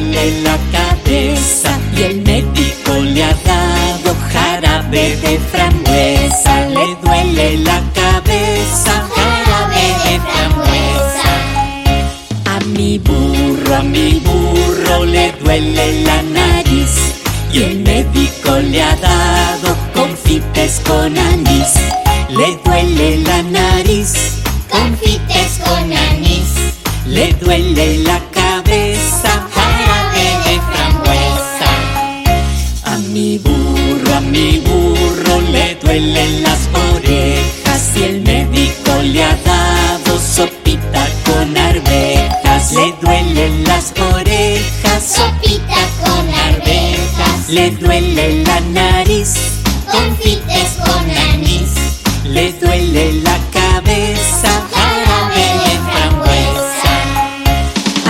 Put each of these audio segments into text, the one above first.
le duele la cabeza y el médico le ha dado jarabe de frambuesa. Le duele la cabeza, Jarabe de frambuesa. A mi burro, a mi burro le duele la nariz y el médico le ha dado confites con anís. Le duele la nariz, Confites con anís. le duele la cabeza, le duelen las orejas y el médico le ha dado sopita con arvejas. Le duelen las orejas, Sopita con arvejas. le duele la nariz, Confites con anís. le duele la cabeza. Jarabe de frambuesa.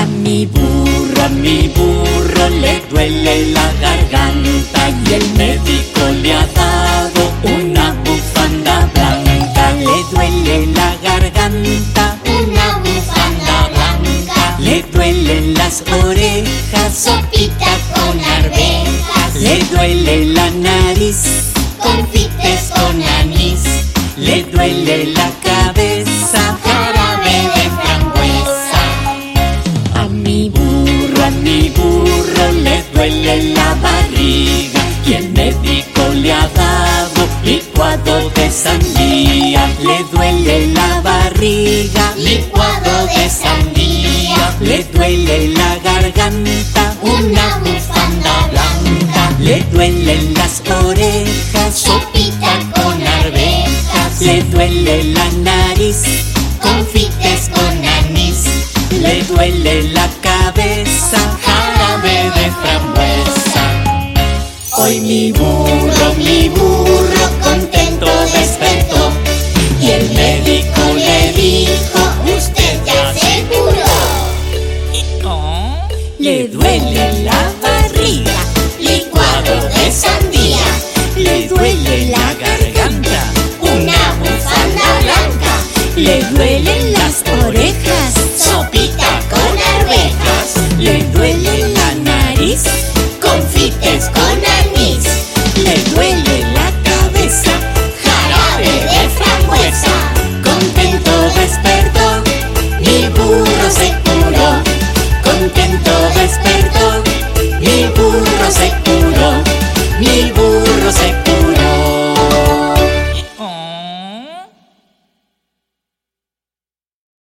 A mi burro, a mi burro le duele la garganta y el médico le ha dado las orejas, Sopita con arvejas. le duele la nariz, Confites con anís. le duele la cabeza. Jarabe de frambuesa. A mi burro, a mi burro le duele la barriga y el médico le ha dado licuado de sandía. Le duele la barriga, Licuado de sandía. Le duele la garganta, Una bufanda blanca. le duelen las orejas, Sopita con arvejas. le duele la nariz, Confites con anís. le duele la cabeza, jarabe de frambuesa. Hoy mi burro, mi burro duele la barriga, Licuado de sandía. le duele la garganta, Una bufanda blanca. le duelen respect.